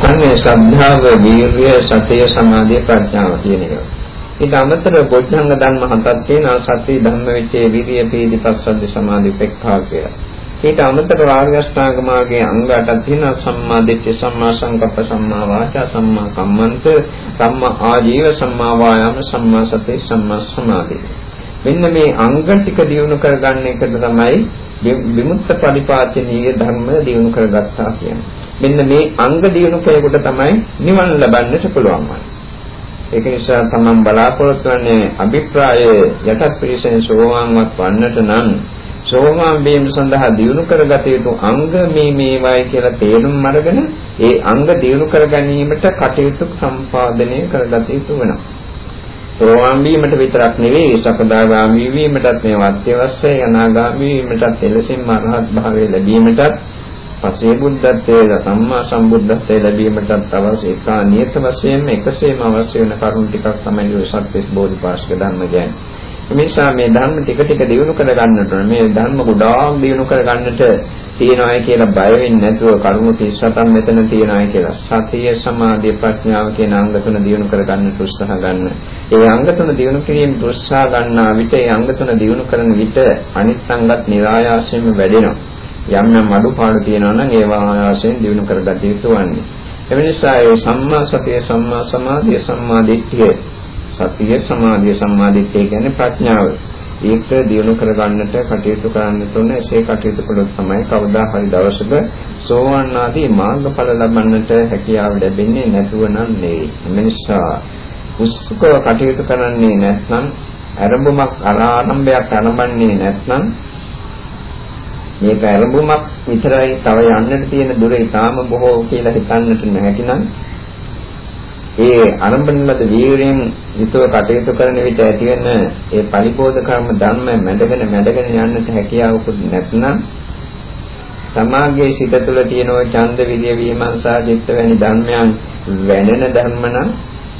දක්වන්නේ ශ්‍රද්ධාව, වීර්ය, සතිය, සමාධිය, ප්‍රඥාව කියන ඒවා. ඊට අමතරව බොද්ධංග ධර්ම හතක් තියෙනවා සති ධම්ම විචේ විරිය පීති පස්සද්ධි සමාධි උපේක්ඛා කියලා. ඊට අමතරව ආර්ය අෂ්ටාංග මාර්ගයේ අංග 8ක් තියෙනවා සම්මා දිට්ඨි සම්මා සංකප්ප සම්මා වාචා සම්මා කම්මන්ත සම්මා ආජීව සම්මා වායාම සම්මා සති සම්මා සමාධි. මෙන්න මේ අංග ටික දියුණු කරගන්න එකට තමයි විමුක්ත පරිපාචනීය ධර්ම දියුණු කරගත්තා කියන්නේ. මෙන්න මේ අංග දියුණු කෙනෙකුට තමයි නිවන් ලබන්නට පුළුවන් වන්නේ. ඒක නිසා තමන් බලාපොරොත්තු වෙන්නේ අභිප්‍රාය යටත් පිළිසෙන් සෝවාන්වත් වන්නට නම් සෝවාන් වීම සඳහා දියුණු කරගත යුතු අංග මේ මේවායි කියලා තේරුම් අරගෙන ඒ අංග දියුණු කර ගැනීමට කටයුතු සම්පාදනය කරගත යුතු වෙනවා. සෝවාන් වීමට විතරක් නෙවෙයි සකදාගාමී වීමටත් මේ අත්‍යවශ්‍යයි අනාගාමී වීමටත් එලෙසින්ම අරහත් භාවය ලැබීමටත් පසේ බුද්ධත්වයේ සම්මා සම්බුද්ධත්වයේ ලැබීමටත් අවශ්‍ය ඒකා නියත වශයෙන්ම එකසේම අවශ්‍ය වෙන කරුණු ටිකක් තමයි ඔය සත්‍යස් බෝධිපාශක ධර්ම කියන්නේ. නිසා මේ ධර්ම ටික ටික දිනු කර ගන්නට ඕනේ. මේ ධර්ම ගොඩාක් දිනු කර ගන්නට තියෙනවායි කියලා බය වෙන්නේ නැතුව කරුණු 37ක් මෙතන තියෙනවායි කියලා. සතිය, සමාධිය, ප්‍රඥාව කියන අංග තුන දිනු කර ගන්නට උත්සාහ ගන්න. ඒ අංග තුන දිනු කිරීම උත්සාහ ගන්නා විට ඒ අංග තුන දිනු කරන විට අනිත් අංගත් નિરાයාසයෙන්ම වැඩෙනවා. යම් යම් අඩුපාඩු තියෙනවා නම් ඒවා ආයාසයෙන් දිනු කරගත යුතු වන්නේ. එනිසා ඒ සම්මා සතිය, සම්මා සමාධිය, සම්මා දිට්ඨිය සතිය සමාධිය සම්මාදිට්ඨිය කියන්නේ ප්‍රඥාව. ඒක දියුණු කරගන්නට කටයුතු කරන්න තුන එසේ කටයුතු කළොත් තමයි කවදා හරි දවසක සෝවාන් ආදී මාර්ගඵල ලබන්නට හැකියාව ලැබෙන්නේ නැතුව නම් නෙවෙයි. එනිසා උත්සුකව කටයුතු කරන්නේ නැත්නම් ආරම්භමක් ආරම්භයක් ආරම්භන්නේ නැත්නම් මේක ආරම්භමක් විතරයි තව යන්නට තියෙන දුර ඊටාම බොහෝ කියලා හිතන්නට නැහැකිනම් ඒ ආරම්භන ලද වීරයෙන් යුතුව කටයුතු කරන විට ඇතිවෙන ඒ පරිපෝධ කර්ම ධර්ම මැඩගෙන මැඩගෙන යන්නට හැකියාවකුත් නැත්නම් සමාගයේ සිත තුළ තියෙන ඡන්ද විද්‍ය විමර්ශා චිත්ත වැනි ධර්මයන් වැඩෙන ධර්ම නම්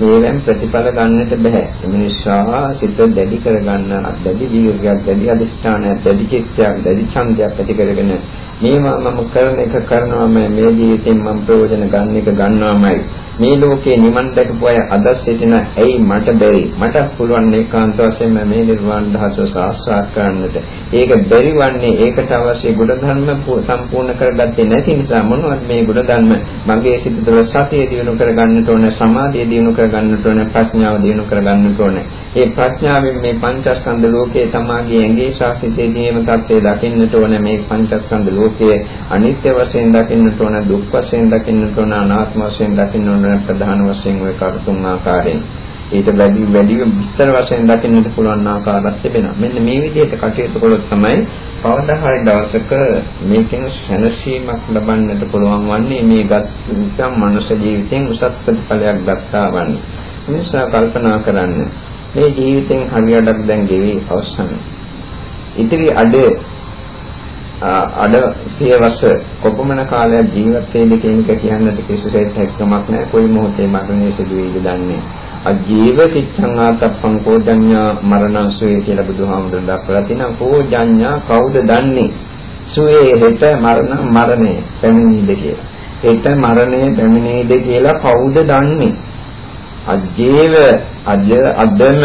ඒවෙන් ප්‍රතිඵල ගන්නට බෑ. ඒ නිසා සිත දැඩි කරගන්න, දැඩි වීර්යයක්, දැඩි අධිෂ්ඨානයක්, දැඩි චිත්තයක්, දැඩි ඡන්දයක් ඇති කරගෙන මේවා මම කරන එක කරනවාම මේ ජීවිතෙන් මම ප්‍රයෝජන ගන්න එක ගන්නවාමයි. මේ ලෝකේ නිවන් දැකපු අය අද සිටින ඇයි මට බැරි? මට පුළුවන් ඒකාන්ත වශයෙන්ම මේ නිර්වාණ ධාතුව සාක්ෂාත් කරන්නට. ඒක බැරි වන්නේ ඒකට අවශ්‍ය ගුණධර්ම සම්පූර්ණ කරගත්තේ නැති නිසා මොනවද මේ ගුණධර්ම මගේ සිත තුළ සතිය දිනු කරගන්නට ඕන, සමාධිය දිනු කරගන්නට ඕන, ප්‍රඥාව දිනු කරගන්නට ඕන. ඒ ප්‍රඥාවෙන් මේ පංචස්කන්ධ ලෝකයේ තමාගේ ඇඟේ ශාසිතේ නියම தත්ත්වය දකින්නට ඕන මේ පංචස්කන්ධ ලෝකයේ අනිත්‍ය වශයෙන් දකින්නට ඕන, දුක් වශයෙන් දකින්නට ඕන, අනාත්ම වශයෙන් දකින්නට ඕන ප්‍රධාන වශයෙන් ওই කරුතුන් ආකාරයෙන් ඊට වැඩි වැඩි විස්තර වශයෙන් දකින්නට පුළුවන් ආකාරයක් තිබෙනවා. මෙන්න මේ විදිහට කටයුතු කළොත් තමයි පවදා හරි දවසක මේකෙන් සැනසීමක් ලබන්නට පුළුවන් වන්නේ මේ ගත්නම් මනුෂ්‍ය ජීවිතයෙන් උසස් ප්‍රතිඵලයක් ගත්තා වන්නේ. නිසා කල්පනා කරන්න මේ ජීවිතෙන් හරියටක් දැන් ගෙවි අවසන්. ඉතිරි අඩ අඩ සියවස කොපමණ කාලයක් ජීවත් වෙයිද කියන එක කියන්නට කිසිසේත් හැකියාවක් නැහැ. කොයි මොහොතේ මරණය සිදු වෙයිද දන්නේ. අජීව කිච්ඡං ආතප්පං කෝජඤ්ඤා මරණංසුවේ කියලා බුදුහාමුදුරුවෝ දක්වලා තිනවා. කෝජඤ්ඤා කවුද දන්නේ? සුවේ හෙට මරණ මරණය පැමිණෙයිද කියලා. හෙට මරණය පැමිණෙයිද කියලා කවුද දන්නේ? අජීව අජ අදම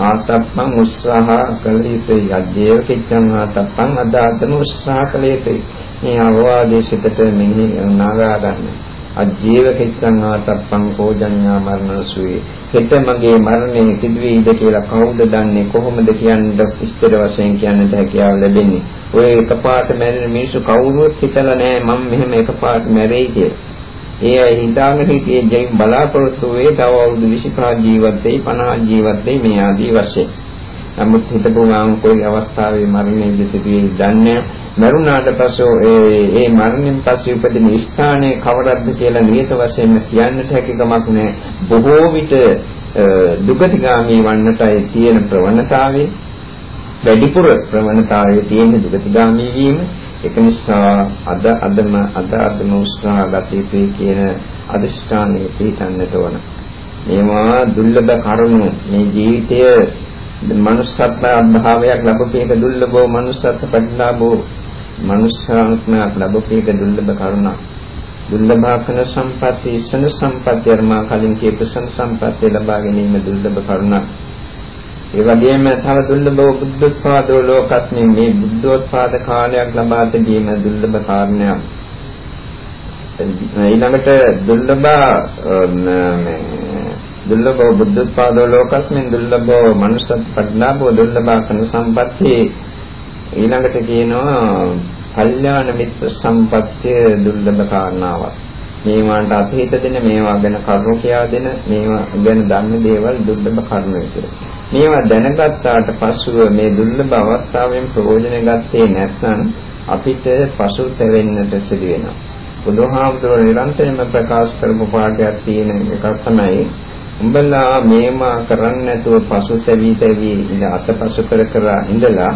ආතප්පං උත්සාහ කළ යුතුයි අධ්‍යය කිච්ඡං ආතප්පං අදාතම උත්සාහ කළ යුතුයි මේ අවවාදයේ සිටට මෙහි නාගා ගන්න. අජීව කිච්ඡං ආතප්පං කෝජඤ්ඤා මරණසුයි හෙට මගේ මරණය සිදුවේද කියලා කවුද දන්නේ? කොහොමද කියන්නේ ඉස්තර වශයෙන් කියන්නට හැකියාව ලැබෙන්නේ? ඔය එකපාරට මැරෙන මිනිස්සු කවුරුවත් හිතලා නැහැ මම මෙහෙම එකපාරට මැරෙයි කියලා. ඒ අය හිතාගෙන හිටියේ ජීව බලාපොරොත්තු වේ තව අවුරුදු 25 ජීවත් වෙයි 50 ජීවත් වෙයි මේ ආදී වශයෙන්. නමුත් හිතපු ගමන් කොයි අවස්ථාවේ මරණය දෙසිදුවේ දන්නේ මරුණාට පස්සෝ ඒ ඒ මරණයෙන් පස්සේ උපදින ස්ථානයේ කවරක්ද කියලා නියත වශයෙන්ම කියන්නට හැකි කමක් නැහැ. බොහෝ විට දුගතිගාමී වන්නටයි තියෙන ප්‍රවණතාවය වැඩිපුර ප්‍රවණතාවයේ තියෙන දුගතිගාමී වීම ඒක නිසා අද අදම අද අදම උත්සාහ ගත යුතුයි කියන අදිෂ්ඨානය පිළිතන්නට ඕන. මේවා දුර්ලභ කරුණු මේ ජීවිතය මනුස්සත්ව අභාවයක් ලැබපේක දුර්ලභව මනුස්සත්ව ප්‍රතිලාභෝ මනුස්සාත්මයක් ලැබපේක දුර්ලභ කරුණක්. දුර්ලභකන සම්පatti ඉස්සන සම්පatti අර්මා කලින් කියපු සම් සම්පatti ලබා ගැනීම දුර්ලභ කරුණක්. ඒ වගේම තව දුර්ලභ බුද්ධෝත්පාදෝ ලෝකස්මින් මේ බුද්ධෝත්පාද කාලයක් ලබා ගැනීම දුර්ලභ කාරණයක්. ඊළඟට දුර්ලභ දුර්ලභ බුද්ධෝත්පාදෝ ලෝකස්මින් දුර්ලභ මනුෂ්‍ය පරිණාමෝ දුර්ලභ කන සම්පatti ඊළඟට කියනවා කල්යාණ මිත්‍ර සම්පත්තිය දුර්ලභ කාරණාවක්. මේවාට අතීත දෙන මේවා ගැන කරුණු කියා දෙන මේවා ගැන දන්න දේවල් දුර්ලභ කරුණු කියලා. මේවා දැනගත්තාට පසුව මේ දුර්ලභ අවස්ථාවෙන් ප්‍රයෝජන ගත්තේ නැත්නම් අපිට පසුතැවෙන්නට සිදු වෙනවා. බුදුහාමුදුරුවෝ නිරන්තරයෙන්ම ප්‍රකාශ කරපු පාඩයක් තියෙන එකක් තමයි උඹලා මේවා කරන්නේ නැතුව පසුතැවි තැවි ඉඳ අතපසු කර කර ඉඳලා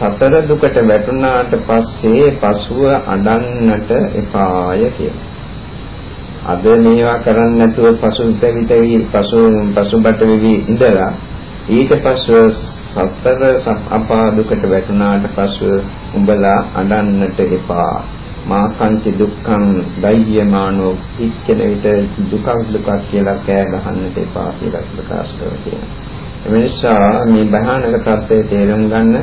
සතර දුකට වැටුණාට පස්සේ පසුව අඬන්නට එපාය කියලා. අද මේවා කරන්නේ නැතුව පසු දෙවිතවි පසු පසුබට වෙවි ඉඳලා ඊට පස්ව සතර අපා දුකට වැටුණාට පස්ව උඹලා අඬන්නට එපා. මා කංචි දුක්ඛං දෛයමානෝ ඉච්ඡන විට දුකක් දුකක් කියලා කෑ ගහන්නට එපා කියලා ප්‍රකාශ කරනවා. එමේසා මේ භයානක තත්ත්වයේ තේරුම් ගන්න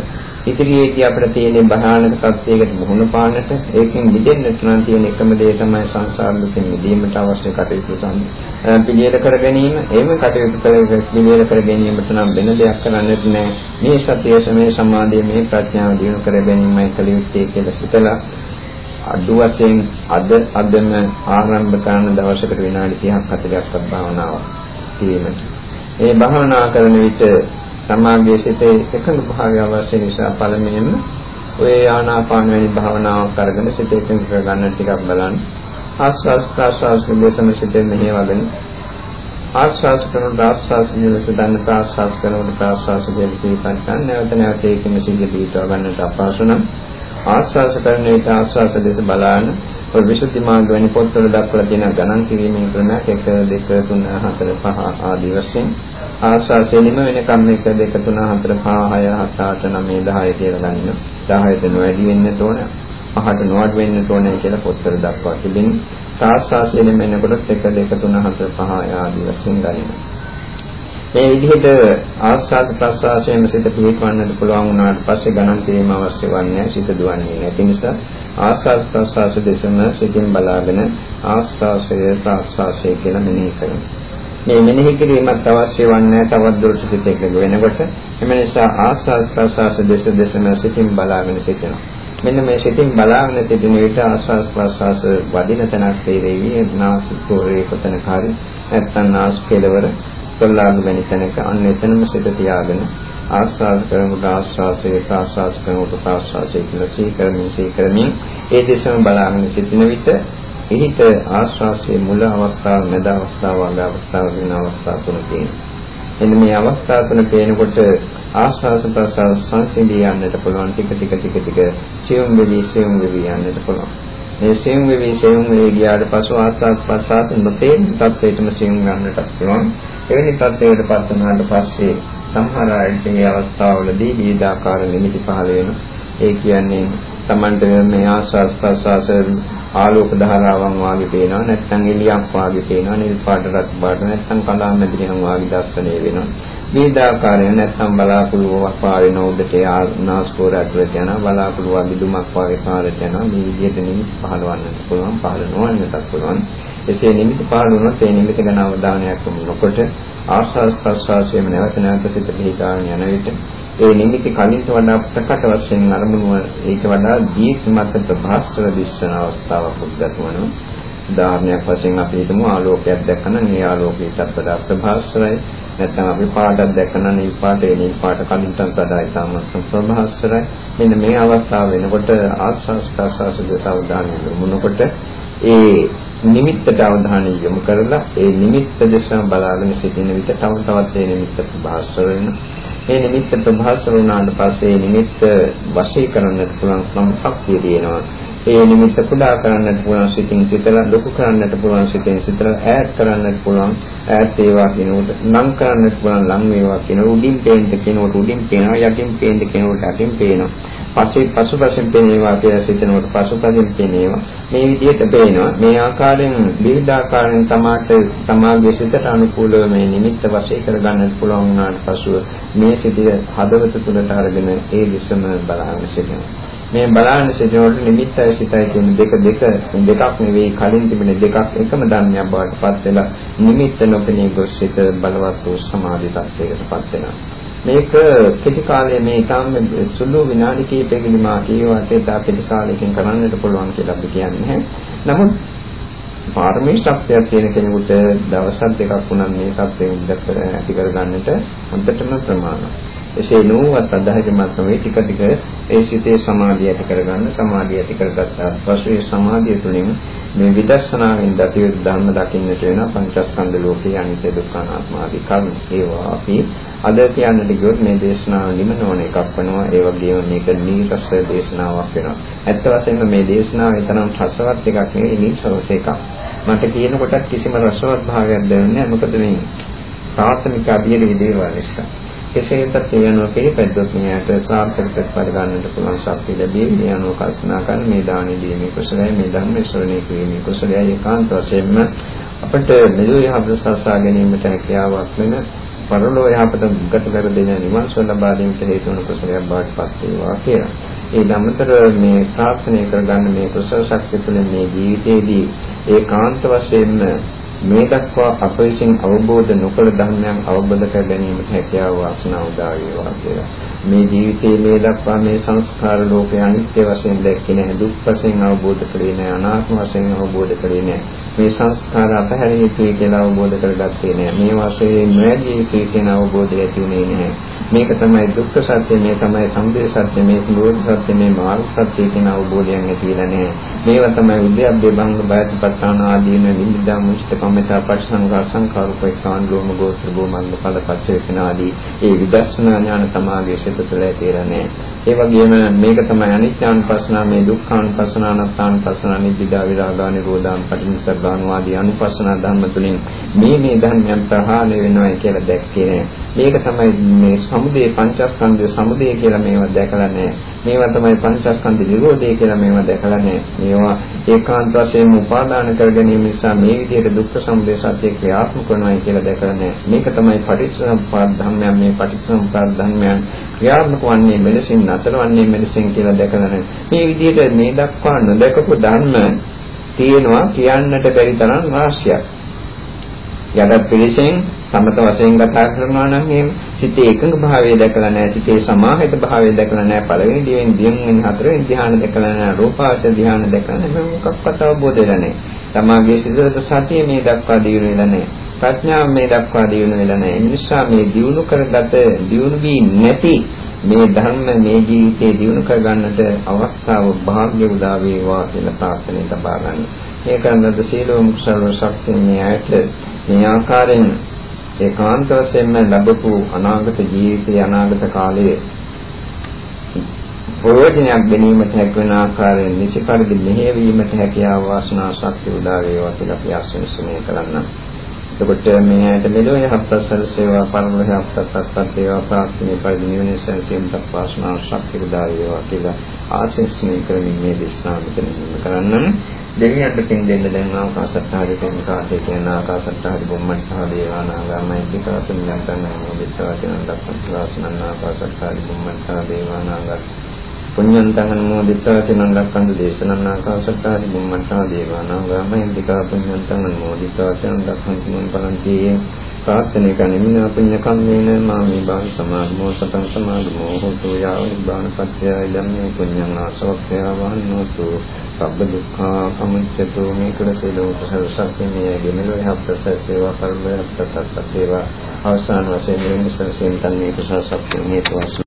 ඉදිරියේදී අපිට තියෙන භයානක තත්ත්වයකට මුහුණ පාන්නට ඒකෙන් මිදෙන්නට නම් තියෙන එකම දේ තමයි සංසාර දුකෙන් මිදීමට අවශ්‍ය කටයුතු පිළියෙල කර ගැනීම. එහෙම කටයුතු කර පිළියෙල කර ගැනීමට නම් වෙන දෙයක් කරන්නට නෑ. මේ සතිය සමේ සමාධිය මේ ප්‍රඥාව දිනු කර ගැනීමයි කළ යුත්තේ කියලා සිතලා අඩු වශයෙන් අද අදම ආරම්භ කරන දවසකට විනාඩි 30ක් 40ක් භාවනාවක් කිරීමට. මේ භාවනා කරන විට සමාගයේ සිටේ එකඟ භාවය අවශ්‍ය නිසා පළමුවෙන්ම ඔය ආනාපාන වැනි භාවනාවක් අරගෙන සිට එකඟ කරගන්න ටිකක් බලන්න. ආස්වාස් ප්‍රාස්වාස් නිදේශන සිටේ මෙහෙවගෙන ආස්වාස් කරන ආස්වාස් නිලස දන්න ප්‍රාස්වාස් කරන ප්‍රාස්වාස් දෙවිසී පංචන් නැවත නැවත ඒකෙම සිද්ධ පිටව ගන්නට අපහසු නම් ආස්වාස කරන විට ආස්වාස දෙස බලන ඔය විසුද්ධි මාර්ග වැනි පොත්වල දක්වලා තියෙන ගණන් කිරීමේ ක්‍රමයක් 1 2 3 4 5 ආදී වශයෙන් ආස්වාසයෙන්ම වෙන කම් 1 2 3 4 5 6 7 8 9 10 කියලා ගන්න. 10ට නොවැඩි වෙන්න ඕන. 5ට නොවැඩි වෙන්න ඕනේ කියලා පොත්වල දක්වා තිබෙනවා. ආස්වාසයෙන් මෙන්නකොට 1 2 3 4 5 ආදී වශයෙන් ගන්න. මේ විදිහට ආස්වාද ප්‍රසආසයෙන් සිත පිළිපවන්නට පුළුවන් වුණාට පස්සේ ගණන් කිරීම අවශ්‍ය වන්නේ සිත දුවන්නේ නැති නිසා ආස්වාද ප්‍රසආස දෙසම සිතින් බලාගෙන ආස්වාසය ප්‍රසආසය කියලා මෙනෙහි කරනවා. මේ මෙනෙහි කිරීමත් අවශ්‍ය වන්නේ තවත් දුරට සිත එකඟ වෙනකොට. එම නිසා ආස්වාද ප්‍රසආස දෙස දෙසම සිතින් බලාගෙන සිටිනවා. මෙන්න මේ සිතින් බලාගෙන සිටින විට ආස්වාද ප්‍රසආස වදින තැනක් තේරෙවි නාසික පොරේ කොතනක හරි නැත්නම් නාස් කෙලවර කොල්ලාගේ වැනි තැනක අන්න එතනම සිට තියාගෙන ආස්වාද කරනකොට ආස්වාදයේ ප්‍රාස්වාද කරනකොට ප්‍රාස්වාදයේ කියලා සීකරමින් සීකරමින් ඒ දෙසම බලාගෙන සිටින විට එහිට ආස්වාදයේ මුල අවස්ථාව මැද අවස්ථාව අග අවස්ථාව වෙන අවස්ථා තුන තියෙනවා. එන්න මේ අවස්ථා තුන පේනකොට ආස්වාද ප්‍රසාර සංසිඳී යන්නට පුළුවන් ටික ටික ටික ටික සියුම් වෙවි සියුම් වෙවි යන්නට පුළුවන්. මේ සියුම් වෙවි සියුම් වෙවි ගියාට පසු ආස්වාද ප්‍රසාර නොතේන තත්ත්වයටම සියුම් ගන්නට පුළුවන්. එවැනි තත්ත්වයකට පත් වුණාට පස්සේ සමහර අයට මේ අවස්ථාවවලදී විවිධාකාර නිමිති පහළ වෙනවා. ඒ කියන්නේ Tamanට මේ ආස්වාස් ප්‍රසවාස ආලෝක ධාරාවන් වාගේ පේනවා නැත්නම් එළියක් වාගේ පේනවා නිල් පාට රත් පාට නැත්නම් කඳා මැදිරියන් වාගේ දැස්සනේ වෙනවා. විවිධාකාරයෙන් නැත්නම් බලාකුළුවක් පාවෙන උඩට නාස්පෝර ඇතුළට යන බලාකුළු වගේ දුමක් වාගේ පාරට යනවා මේ විදිහට නිමිති පහළවන්නත් පුළුවන් පහළ නොවන්නත් පුළුවන්. එසේ නිමිති පහළ වුණොත් ඒ නිමිති ගැන අවධානයක් යොමු නොකොට ආස්වාස් ප්‍රස්වාසයෙන් නැවත නැවත සිත පිළිකාගෙන යන විට ඒ නිමිති කලින්ට වඩා ප්‍රකට වශයෙන් අරමුණු ඊට වඩා දීප්තිමත් ප්‍රභාස්වර දිස්සන අවස්ථාවක් උද්ගත වෙනවා. උදාහරණයක් වශයෙන් අපි හිතමු ආලෝකයක් දැක්කම මේ ආලෝකයටත් වඩා ප්‍රභාස්වරයි නැත්නම් අපි පාටක් දැක්කම නිල් පාට ඒ නිල් පාට කලින්ටත් වඩා ඉතාමත් ප්‍රභාස්වරයි මෙන්න මේ අවස්ථාව වෙනකොට ආස්වාස් ප්‍රස්වාස දෙස අවධානය යොමුනකොට ඒ නිමිත්තට අවධානය යොමු කරලා ඒ නිමිත්ත දෙසම බලාගෙන සිටින විට තව තවත් ඒ නිමිත්ත ප්‍රභාස්වර වෙනවා. මේ නිමිත්ත ප්‍රභාස්වර වුණාට පස්සේ නිමිත්ත වශී කරන්නට පුළුවන් සම්පක්තිය තියෙනවා. ඒ නිමිත්ත කුඩා කරන්නට පුළුවන් සිතින් සිතලා ලොකු කරන්නට පුළුවන් සිතින් සිතලා ඈඩ් කරන්නට පුළුවන් ඈඩ් වේවා කියනකොට නම් කරන්නට පුළුවන් ලං වේවා කියන උඩින් පේන්න කියනකොට උඩින් පේනවා යටින් පේන්න කියනකොට යටින් පේනවා. පස්සේ පසුපසින් පෙනේවා කියලා සිතනකොට පසුපසින් පෙනේවා. මේ විදිහට පේනවා. මේ ආකාරයෙන් විවිධ ආකාරයෙන් තමාට තමාගේ සිතට අනුකූලව මේ නිමිත්ත වශයෙන් කරගන්නත් පුළුවන් වුණාට පසුව මේ සිටිය හදවත තුළට අරගෙන ඒ විසම බලන්න සිටිනවා. මේ බලන්න සිටිනකොට නිමිත්තයි සිතයි කියන දෙක දෙක දෙකක් නෙවෙයි කලින් තිබෙන දෙකක් එකම ධර්මයක් බවට පත් වෙලා නිමිත්ත නොපෙනී ගොස් සිත බලවත් වූ සමාධි තත්ත්වයකට පත් වෙනවා. මේක කෙටි කාලයේ මේ තාම සුළු විනාඩි කිහිපයකින් මා කියවට තා කෙටි කාලයකින් කරන්නට පුළුවන් කියලා අපි කියන්නේ. නමුත් පාරමී ශක්තියක් තියෙන කෙනෙකුට දවස් දෙකක් වුණා මේ තත්ත්වෙ උද්දකර ඇති කරගන්නට හොඳටම ප්‍රමාණවත්. එසේ නොවුවත් අධෛර්යමත් නොවේ ටික ටික ඒ සිතේ සමාධිය ඇති කරගන්න සමාධිය ඇති කරගත්තා. පස්සේ සමාධිය තුළින් මේ විදර්ශනාවෙන් දතිය ධර්ම දකින්නට වෙන පංචස්කන්ධ ලෝකයේ අනිත්‍ය දුක්ඛ අනාත්ම ආදී කරුණු ඒවා අපි අද කියන්නට ගියොත් මේ දේශනාව නිමනවන එකක් වෙනවා. ඒ වගේම මේක නීරස දේශනාවක් වෙනවා. ඇත්ත වශයෙන්ම මේ දේශනාව තරම් රසවත් එකක් නෙවෙයි නීරස එකක්. මට කියනකොට කිසිම රසවත් භාවයක් දැනෙන්නේ නැහැ. මොකද මේ ප්‍රාථමික අභියෝග දේවල් නිසා. කෙසේත් කියනවා පිළිපැද්දොත් මෙයාට සාර්ථක ප්‍රතිඵල ගන්නට පුළුවන් ශක්තිය ලැබී මේ අනුව කල්පනා කරන මේ දානෙ දීමේ කුසලයි මේ ධර්ම ශ්‍රවණය කිරීමේ කුසලයි ඒකාන්ත වශයෙන්ම අපට මෙලොව යහපත සාසා ගැනීමට හැකියාවක් වෙන පරලෝ යහපත ගත කර දෙන නිවන් සුව ලබා ගැනීමට හේතු වන කුසලයක් බවට පත් වේවා කියලා. ඒ ධම්මතර මේ ප්‍රාර්ථනා කරගන්න මේ කුසල ශක්තිය තුළ මේ ජීවිතයේදී ඒකාන්ත වශයෙන්ම මේ දක්වා අප විසින් අවබෝධ නොකළ ධර්මයන් අවබෝධ කර ගැනීමට හැකියාව වාසනාව උදා වේවා කියලා. මේ ජීවිතයේ මේ දක්වා මේ සංස්කාර ලෝකයේ අනිත්‍ය වශයෙන් දැක්කේ නැහැ දුක් වශයෙන් අවබෝධ කරේ නැහැ අනාත්ම වශයෙන් අවබෝධ කරේ නැහැ. මේ සංස්කාර අපහැරිය යුතුයි කියලා අවබෝධ කරගත්තේ නැහැ. මේ වශයෙන් නොයදී යුතුයි කියන අවබෝධය ඇති වුණේ නැහැ. මේක තමයි දුක්ඛ සත්‍ය මේ තමයි සමුදය සත්‍ය මේ නිරෝධ සත්‍ය මේ මාර්ග සත්‍ය කියන අවබෝධයෙන් ඇතිලා නැහැ. මේවා තමයි උද්‍යප්පේ භංග බයත්පත්තාන ආදීන නිමිදා මුචිත කම්මතා පරිසංගා සංකාරූපේකාන් ලෝම ගෝත්‍ර භූමංග ඵල පච්චේකන ආදී. ඒ විදර්ශනා ඥාන තමාගේ සිත තුළ ඇතිලා නැහැ ඒ වගේම මේක තමයි අනිත්‍යානුපස්සනා මේ දුක්ඛානුපස්සනා අනාත්මානුපස්සනා නිබ්බිදා විරාගා නිරෝධාන් පටිච්චසමුප්පාදාන ආදී අනුපස්සනා ධර්ම තුලින් මේ මේ ධර්මයන් ප්‍රහාණය වෙනවා කියලා දැක්කේ නෑ. මේක තමයි මේ සමුදය පංචස්කන්ධය සමුදය කියලා මේවා දැකලා නෑ. මේවා තමයි පංචස්කන්ධ නිරෝධය කියලා මේවා දැකලා නෑ. මේවා ඒකාන්ත වශයෙන් උපාදාන කර ගැනීම නිසා මේ විදිහට දුක්ඛ සමුදය සත්‍ය ක්‍රියාත්මක කරනවා කියලා දැකලා නෑ. මේක තමයි පටිච්චසමුප්පාද ධර්මයන් මේ පටිච්චසමුප්පාද ධර්මයන් ක්‍රියාත්මක වන්නේ මෙලෙසින් නතරවන්නේ මෙලෙසින් කියලා දැකලා නැහැ. මේ විදිහට මේ දක්වා නොදකපු ධර්ම තියෙනවා කියන්නට බැරි තරම් රාශියක්. යඩ පිළිසෙන් සමත වශයෙන් කතා කරනවා නම් එහෙම සිතේ එකඟ භාවය දැකලා නැහැ සිතේ සමාහිත භාවය දැකලා නැහැ පළවෙනි දිවෙන් දිවෙන් හතරවෙනි ධ්‍යාන දැකලා නැහැ රූපාවච ධ්‍යාන දැකලා නැහැ මොකක්වත් අවබෝධ වෙලා නැහැ. තමාගේ සිතේ සතිය මේ දක්වා දියුණු වෙලා නැහැ. ප්‍රඥාව මේ දක්වා දියුණු වෙලා නැහැ. ඒ නිසා මේ දියුණු කරගත දියුණු වී නැති මේ ධර්ම මේ ජීවිතේ දියුණු කරගන්නට අවස්ථාව භාග්‍ය උදා වේවා කියලා ප්‍රාර්ථනා තබා ගන්න. ඒ කරනද සීලෝම කුසල ශක්තිය මේ ඇයට මේ ආකාරයෙන් ඒකාන්ත වශයෙන්ම ලැබපු අනාගත ජීවිතයේ අනාගත කාලයේ ප්‍රයෝජනයක් ගැනීමට හැකිවන ආකාරයෙන් නිසි පරිදි මෙහෙයවීමට හැකියාව වාසනා ශක්තිය උදා වේවා කියලා අපි ආශිර්වාද කරනවා. එතකොට මේ ඇයට මෙලොව යහපත් සැලසේවා පරලොව යහපත් සත්පත් වේවා ප්‍රාර්ථනා පරිදි නිවන සැලසීම දක්වාස්නා ශක්තිය උදා වේවා කියලා ආශිර්වාද කරමින් මේ දේශනාව මෙතන කරන්න දෙවියන්ට පින් දෙන්න දැන් ආකාශත්තාරි කියන කාටේ කියන ආකාශත්තාරි බොම්මත්තා දේවානාගාමයි පිටාතුන් යන්තන මොදිතා කියන දක්වත් වාසනන්න ආකාශත්තාරි බොම්මත්තා දේවානාගා පුඤ්ඤන්තං අනුමෝදිතා චනං ලක්ඛන්තු දේශනං ආකාශත්තාරි බුම්මත්තා දේවානාගා මහින්దికා පුඤ්ඤන්තං අනුමෝදිතා චනං ලක්ඛන්තු මන් පරන්ති ප්‍රාර්ථනා කනිමින පුඤ්ඤ කම්මේන මාමි බාහ සමාධමෝ සතං සමාධමෝ හෝතු යාව නිබ්බාන පත්‍ය යම්මේ පුඤ්ඤං ආසවක්ඛ්‍ය වහන්නෝතු සබ්බ දුක්ඛා පමුච්ඡතු මේ කුලසීලෝ කුසල සත්‍යමේ ගෙමලෝ යහපත සේවා කර්මය තත්ත්ව සේවා අවසාන වශයෙන් මේ මුසල් සෙන් තන්නේ කුසල සත්‍ය හේතු